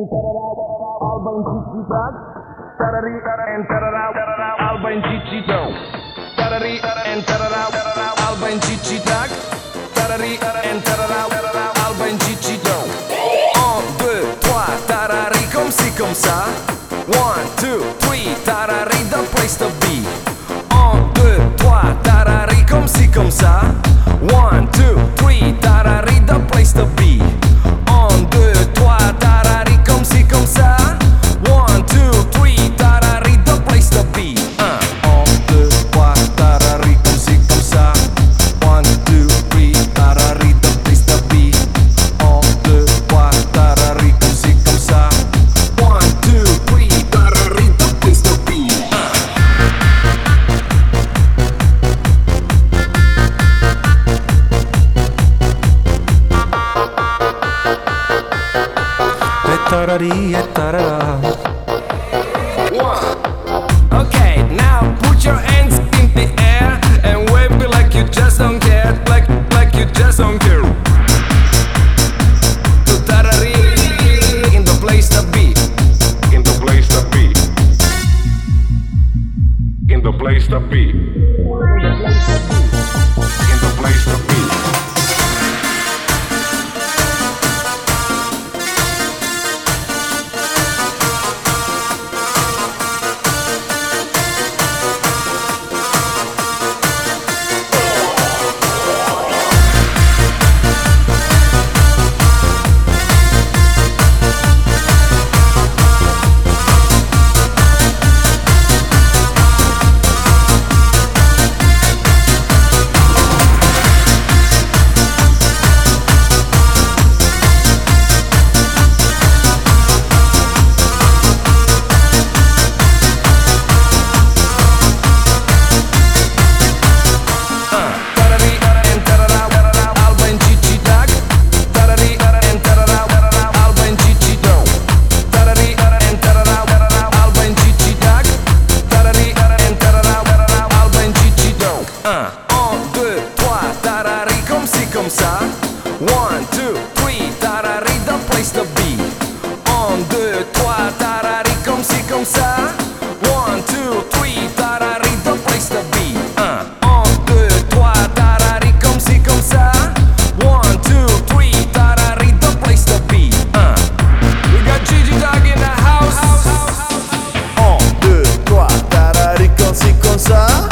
Alba em Chichitag, tarari, and tararau, Alba em Chichitão. Tarari, and tararau, Alba em Chichitag, tarari, and tararau, Alba em Chichitão. Un, deux, trois, tarari, comme si, comme ça. Okay, now put your hands in the air and wave me like you just don't care, like like you just don't care. To in the place to be, in the place to be. In the place to be. In the place to be. comme ça. One, two, three, tarari, the place to be. Un, deux, trois, tarari, comme ci, comme ça. One, two, three, tarari, the place to be. Un, uh. un deux, trois, tarari, comme ci, comme ça. One, two, three, tarari, the place to be. Un. Uh. We got Gigi Dog in the house. Un, deux, trois, tarari, comme ci, comme ça.